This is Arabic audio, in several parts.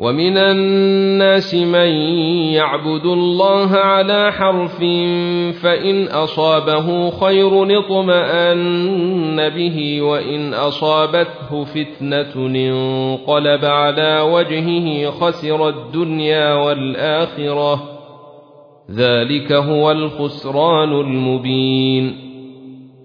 ومن الناس من يعبد الله على حرف فإن أصابه خير اطمأن به وإن أصابته فتنة انقلب على وجهه خسر الدنيا والآخرة. ذلك هو الخسران المبين.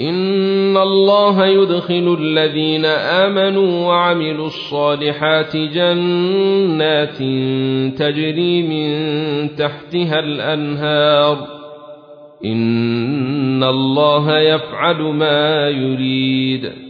إن الله يدخل الذين آمنوا وعملوا الصالحات جنات تجري من تحتها الأنهار إن الله يفعل ما يريد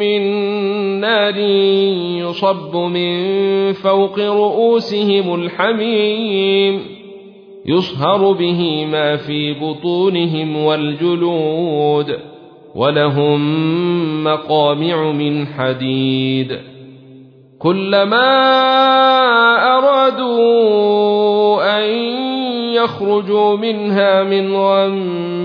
من نار يصب من فوق رؤوسهم الحميم يصهر به ما في بطونهم والجلود ولهم مقامع من حديد. كلما أرادوا أن يخرجوا منها من غم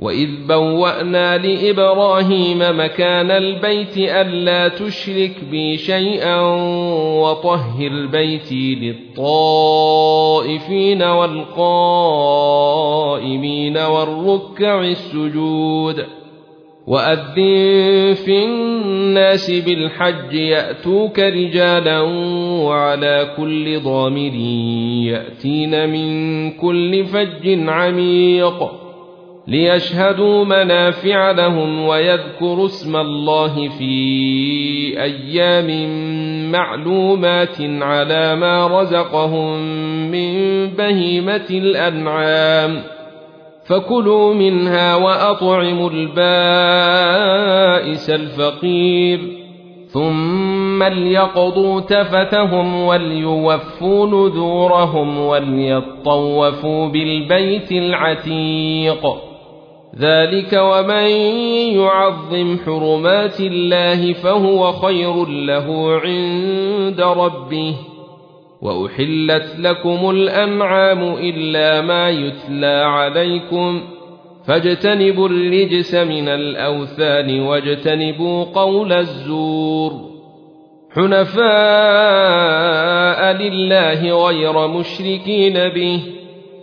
واذ بوانا لابراهيم مكان البيت الا تشرك بي شيئا وطهر بيتي للطائفين والقائمين والركع السجود واذن في الناس بالحج ياتوك رجالا وعلى كل ضامر ياتين من كل فج عميق ليشهدوا منافع لهم ويذكروا اسم الله في أيام معلومات على ما رزقهم من بهيمة الأنعام. فكلوا منها وأطعموا البائس الفقير. ثم ليقضوا تفتهم وليوفوا نذورهم وليطوفوا بالبيت العتيق. ذلك ومن يعظم حرمات الله فهو خير له عند ربه واحلت لكم الانعام الا ما يتلى عليكم فاجتنبوا الرجس من الاوثان واجتنبوا قول الزور حنفاء لله غير مشركين به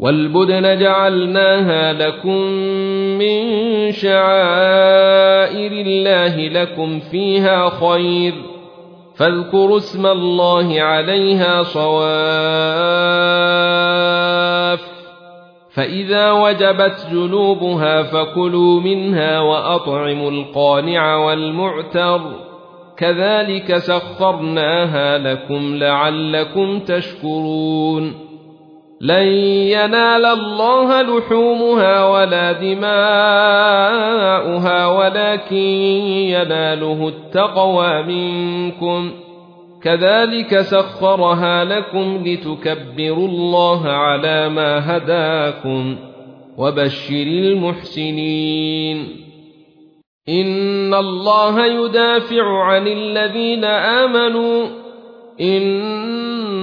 والبدن جعلناها لكم من شعائر الله لكم فيها خير. فاذكروا اسم الله عليها صواف. فإذا وجبت جنوبها فكلوا منها وأطعموا القانع والمعتر. كذلك سخرناها لكم لعلكم تشكرون. لن ينال الله لحومها ولا دماؤها ولكن يناله التقوى منكم. كذلك سخرها لكم لتكبروا الله على ما هداكم وبشر المحسنين. إن الله يدافع عن الذين آمنوا. إن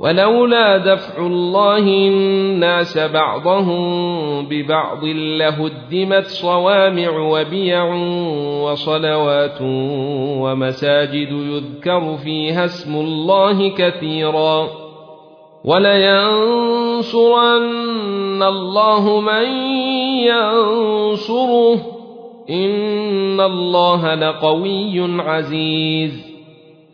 ولولا دفع الله الناس بعضهم ببعض لهدمت صوامع وبيع وصلوات ومساجد يذكر فيها اسم الله كثيرا. ولينصرن الله من ينصره. إن الله لقوي عزيز.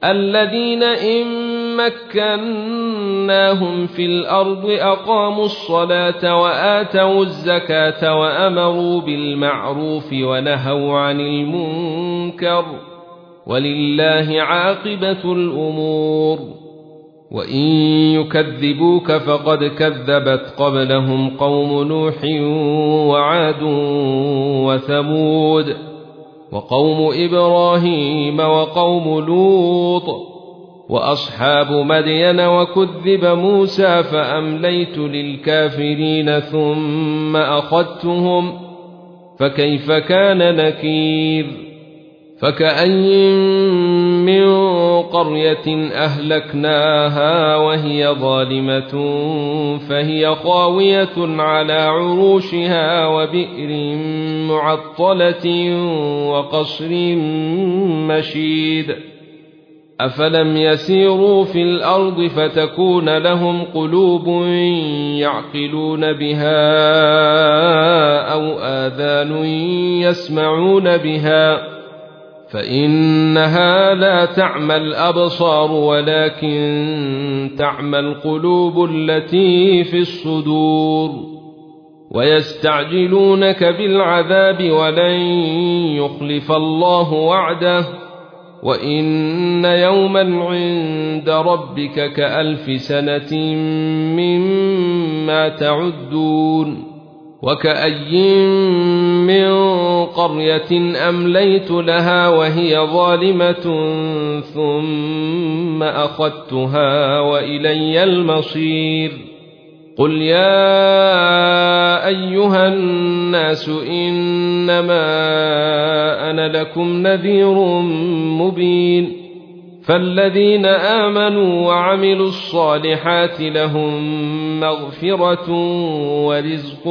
الذين إن مكناهم في الأرض أقاموا الصلاة وآتوا الزكاة وأمروا بالمعروف ونهوا عن المنكر ولله عاقبة الأمور وإن يكذبوك فقد كذبت قبلهم قوم نوح وعاد وثمود وقوم إبراهيم وقوم لوط وأصحاب مدين وكذب موسى فأمليت للكافرين ثم أخذتهم فكيف كان نكير؟ فكأي من قرية أهلكناها وهي ظالمة فهي خاوية على عروشها وبئر معطلة وقصر مشيد أفلم يسيروا في الأرض فتكون لهم قلوب يعقلون بها أو آذان يسمعون بها فإنها لا تعمى الأبصار ولكن تعمى القلوب التي في الصدور ويستعجلونك بالعذاب ولن يخلف الله وعده وإن يوما عند ربك كألف سنة مما تعدون وكأي من قرية أمليت لها وهي ظالمة ثم أخذتها وإلي المصير قل يا أيها الناس إنما أنا لكم نذير مبين فالذين آمنوا وعملوا الصالحات لهم مغفرة ورزق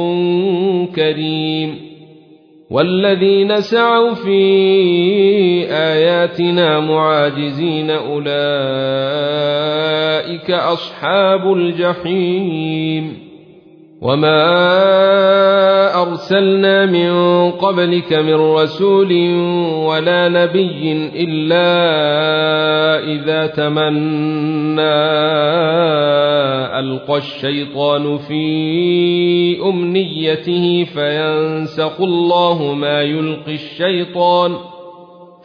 كريم والذين سعوا في اياتنا معاجزين اولئك أصحاب الجحيم. وما أرسلنا من قبلك من رسول ولا نبي إلا إذا تمنى ألقى الشيطان في أمنيته فينسخ الله ما يلقي الشيطان.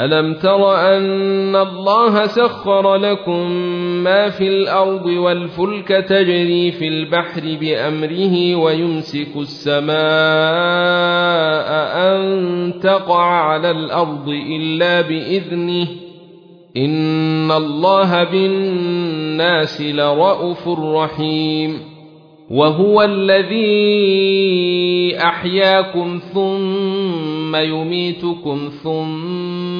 الم تر ان الله سخر لكم ما في الأرض والفلك تجري في البحر بامره ويمسك السماء ان تقع على الأرض الا باذنه ان الله بالناس لرءوف رحيم وهو الذي احياكم ثم يميتكم ثم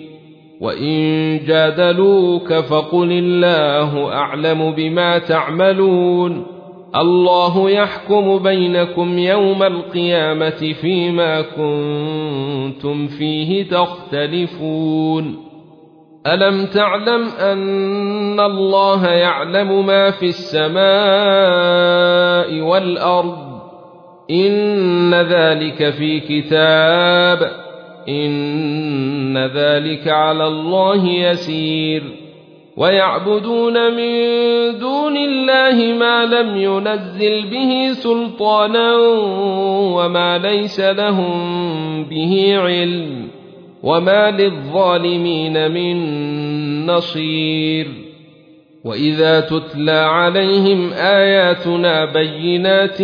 وان جادلوك فقل الله اعلم بما تعملون الله يحكم بينكم يوم القيامه فيما كنتم فيه تختلفون الم تعلم ان الله يعلم ما في السماء والارض إن ذلك في كتاب إن ذلك على الله يسير. ويعبدون من دون الله ما لم ينزل به سلطانا وما ليس لهم به علم وما للظالمين من نصير. وإذا تتلى عليهم آياتنا بينات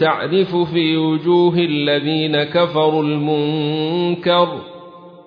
تعرف في وجوه الذين كفروا المنكر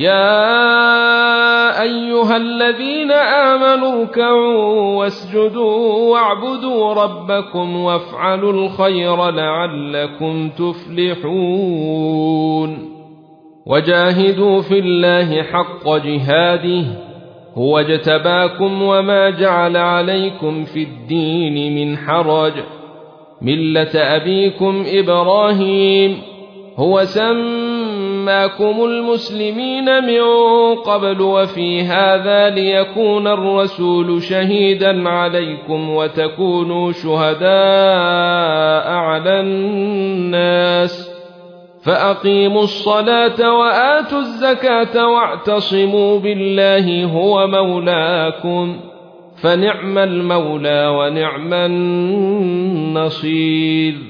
يا ايها الذين امنوا اركعوا واسجدوا واعبدوا ربكم وافعلوا الخير لعلكم تفلحون وجاهدوا في الله حق جهاده هو اجتباكم وما جعل عليكم في الدين من حرج مله ابيكم إبراهيم هو سماكم المسلمين من قبل وفي هذا ليكون الرسول شهيدا عليكم وتكونوا شهداء على الناس فأقيموا الصلاة وآتوا الزكاة واعتصموا بالله هو مولاكم فنعم المولى ونعم النصير